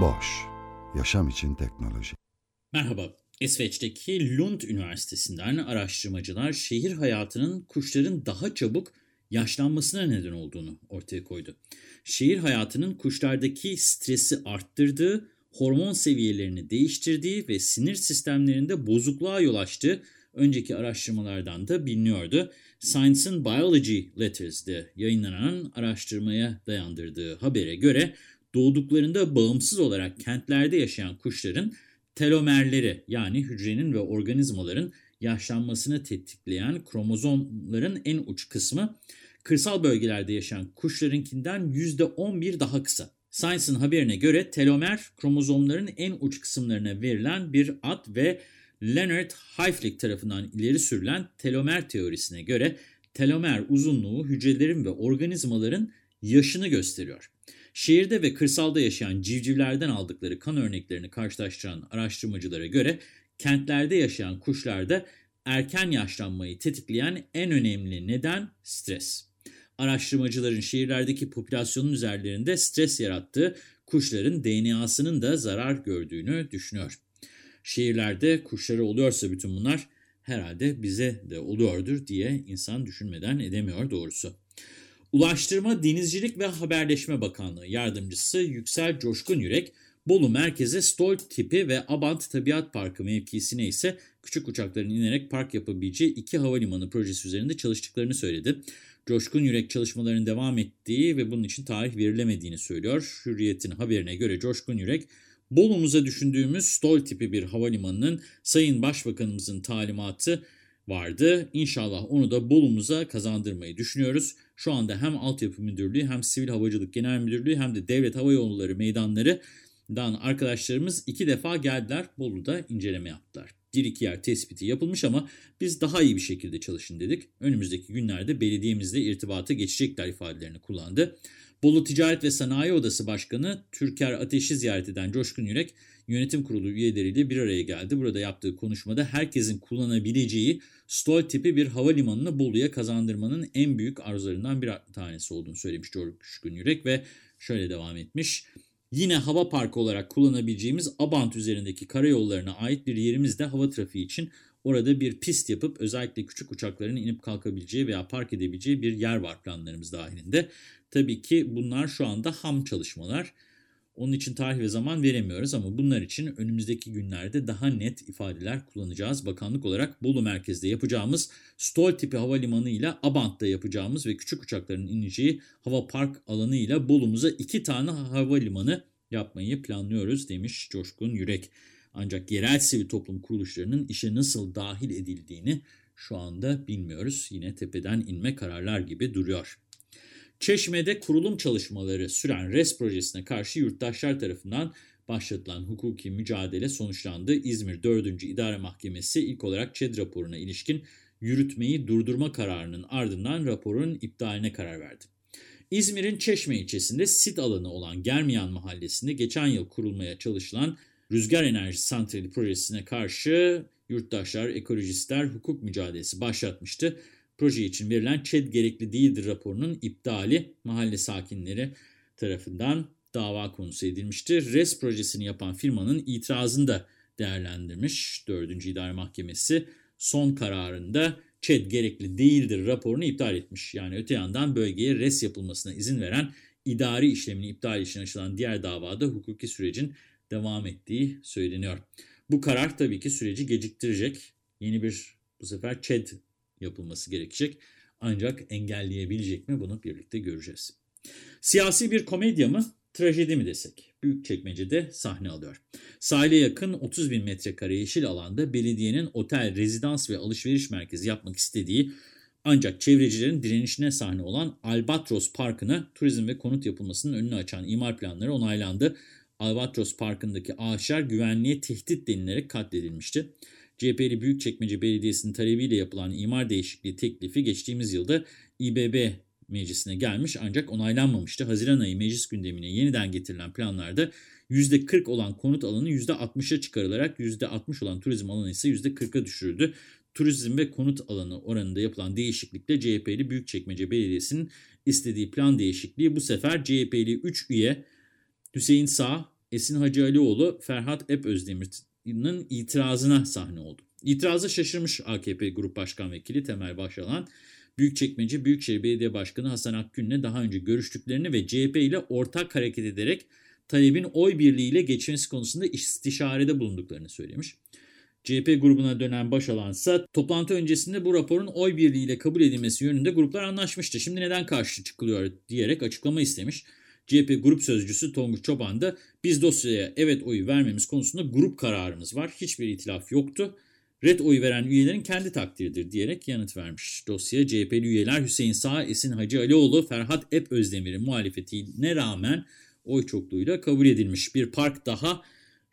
Boş, yaşam için teknoloji. Merhaba, İsveç'teki Lund Üniversitesi'nden araştırmacılar şehir hayatının kuşların daha çabuk yaşlanmasına neden olduğunu ortaya koydu. Şehir hayatının kuşlardaki stresi arttırdığı, hormon seviyelerini değiştirdiği ve sinir sistemlerinde bozukluğa yol açtığı önceki araştırmalardan da biliniyordu. Science'ın Biology Letters'de yayınlanan araştırmaya dayandırdığı habere göre doğduklarında bağımsız olarak kentlerde yaşayan kuşların telomerleri yani hücrenin ve organizmaların yaşlanmasını tetikleyen kromozomların en uç kısmı kırsal bölgelerde yaşayan kuşlarınkinden %11 daha kısa. Science'ın haberine göre telomer kromozomların en uç kısımlarına verilen bir ad ve Leonard Hayflick tarafından ileri sürülen telomer teorisine göre telomer uzunluğu hücrelerin ve organizmaların yaşını gösteriyor. Şehirde ve kırsalda yaşayan civcivlerden aldıkları kan örneklerini karşılaştıran araştırmacılara göre kentlerde yaşayan kuşlarda erken yaşlanmayı tetikleyen en önemli neden stres. Araştırmacıların şehirlerdeki popülasyonun üzerlerinde stres yarattığı kuşların DNA'sının da zarar gördüğünü düşünüyor. Şehirlerde kuşları oluyorsa bütün bunlar herhalde bize de oluyordur diye insan düşünmeden edemiyor doğrusu. Ulaştırma, Denizcilik ve Haberleşme Bakanlığı Yardımcısı Yüksel Coşkun Yürek, Bolu merkeze Stol tipi ve Abant Tabiat Parkı mevkisine ise küçük uçakların inerek park yapabileceği iki havalimanı projesi üzerinde çalıştıklarını söyledi. Coşkun Yürek çalışmaların devam ettiği ve bunun için tarih verilemediğini söylüyor. Hürriyet'in haberine göre Coşkun Yürek, Bolu'muza düşündüğümüz Stol tipi bir havalimanının Sayın Başbakanımızın talimatı vardı. İnşallah onu da Bolu'muza kazandırmayı düşünüyoruz. Şu anda hem Altyapı Müdürlüğü hem Sivil Havacılık Genel Müdürlüğü hem de Devlet Hava Yolları meydanlarından arkadaşlarımız iki defa geldiler. Bolu'da inceleme yaptılar. Bir iki yer tespiti yapılmış ama biz daha iyi bir şekilde çalışın dedik. Önümüzdeki günlerde belediyemizle irtibata geçecekler ifadelerini kullandı. Bolu Ticaret ve Sanayi Odası Başkanı Türker Ateş'i ziyaret eden Coşkun Yürek, yönetim kurulu üyeleriyle bir araya geldi. Burada yaptığı konuşmada herkesin kullanabileceği stol tipi bir havalimanını Bolu'ya kazandırmanın en büyük arzularından bir tanesi olduğunu söylemiş Coşkun Yürek ve şöyle devam etmiş. Yine hava parkı olarak kullanabileceğimiz Abant üzerindeki karayollarına ait bir yerimizde hava trafiği için orada bir pist yapıp özellikle küçük uçakların inip kalkabileceği veya park edebileceği bir yer var planlarımız dahilinde. Tabii ki bunlar şu anda ham çalışmalar. Onun için tarih ve zaman veremiyoruz ama bunlar için önümüzdeki günlerde daha net ifadeler kullanacağız. Bakanlık olarak Bolu merkezde yapacağımız Stol tipi havalimanı ile Abant'ta yapacağımız ve küçük uçakların ineceği hava park alanı ile Bolu'muza iki tane havalimanı yapmayı planlıyoruz demiş Coşkun Yürek. Ancak yerel sivil toplum kuruluşlarının işe nasıl dahil edildiğini şu anda bilmiyoruz. Yine tepeden inme kararlar gibi duruyor. Çeşme'de kurulum çalışmaları süren RES projesine karşı yurttaşlar tarafından başlatılan hukuki mücadele sonuçlandı. İzmir 4. İdare Mahkemesi ilk olarak ÇED raporuna ilişkin yürütmeyi durdurma kararının ardından raporun iptaline karar verdi. İzmir'in Çeşme ilçesinde sit alanı olan Germiyan Mahallesi'nde geçen yıl kurulmaya çalışılan rüzgar enerji santrali projesine karşı yurttaşlar, ekolojistler hukuk mücadelesi başlatmıştı. Proje için verilen ÇED gerekli değildir raporunun iptali mahalle sakinleri tarafından dava konusu edilmiştir. RES projesini yapan firmanın itirazını da değerlendirmiş 4. İdare Mahkemesi. Son kararında ÇED gerekli değildir raporunu iptal etmiş. Yani öte yandan bölgeye RES yapılmasına izin veren idari işlemini iptal için açılan diğer davada hukuki sürecin devam ettiği söyleniyor. Bu karar tabii ki süreci geciktirecek. Yeni bir bu sefer ÇED yapılması gerekecek. Ancak engelleyebilecek mi bunu birlikte göreceğiz. Siyasi bir komedya mı, trajedi mi desek? Büyükçekmece'de sahne alıyor. Sahile yakın 30 bin metrekare yeşil alanda belediyenin otel, rezidans ve alışveriş merkezi yapmak istediği Ancak çevrecilerin direnişine sahne olan Albatros Parkı'na turizm ve konut yapılmasının önünü açan imar planları onaylandı. Albatros Parkı'ndaki ağaçlar güvenliğe tehdit denilerek katledilmişti. CHP'li Büyükçekmece Belediyesi'nin talebiyle yapılan imar değişikliği teklifi geçtiğimiz yılda İBB meclisine gelmiş ancak onaylanmamıştı. Haziran ayı meclis gündemine yeniden getirilen planlarda %40 olan konut alanı %60'a çıkarılarak %60 olan turizm alanı ise %40'a düşürüldü. Turizm ve konut alanı oranında yapılan değişiklikle CHP'li Büyükçekmece Belediyesi'nin istediği plan değişikliği bu sefer CHP'li 3 üye Hüseyin Sağ, Esin Hacı Alioğlu, Ferhat Ep Özdemir'in itirazına sahne oldu. İtirazı şaşırmış AKP Grup Başkan Vekili Temel Başalan, Büyükçekmece Büyükşehir Belediye Başkanı Hasan Akgün'le daha önce görüştüklerini ve CHP ile ortak hareket ederek talebin oy birliğiyle geçmesi konusunda istişarede bulunduklarını söylemiş. CHP grubuna dönen Başalan ise toplantı öncesinde bu raporun oy birliğiyle kabul edilmesi yönünde gruplar anlaşmıştı. Şimdi neden karşı çıkılıyor diyerek açıklama istemiş. CHP Grup Sözcüsü Tonguç Çoban da biz dosyaya evet oyu vermemiz konusunda grup kararımız var. Hiçbir itilaf yoktu. Red oyu veren üyelerin kendi takdiridir diyerek yanıt vermiş. Dosya CHP'li üyeler Hüseyin Sağ, Esin Hacı Alioğlu, Ferhat Ep Özdemir'in muhalefetine rağmen oy çokluğuyla kabul edilmiş. Bir park daha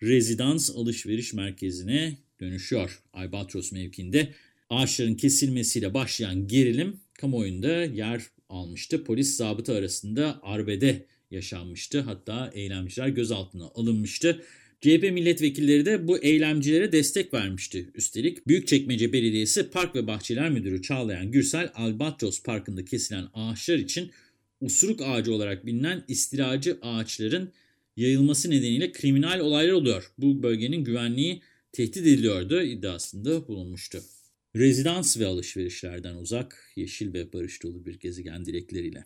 rezidans alışveriş merkezine dönüşüyor. Albatros mevkinde ağaçların kesilmesiyle başlayan gerilim kamuoyunda yer almıştı. Polis zabıta arasında arbede yaşanmıştı. Hatta eylemciler gözaltına alınmıştı. CHP milletvekilleri de bu eylemcilere destek vermişti. Üstelik Büyükçekmece Belediyesi Park ve Bahçeler Müdürü Çağlayan Gürsel, Albatros Parkı'nda kesilen ağaçlar için usuruk ağacı olarak bilinen istilacı ağaçların yayılması nedeniyle kriminal olaylar oluyor. Bu bölgenin güvenliği tehdit ediliyordu iddiasında bulunmuştu. Rezidans ve alışverişlerden uzak, yeşil ve barış dolu bir gezegen dilekleriyle.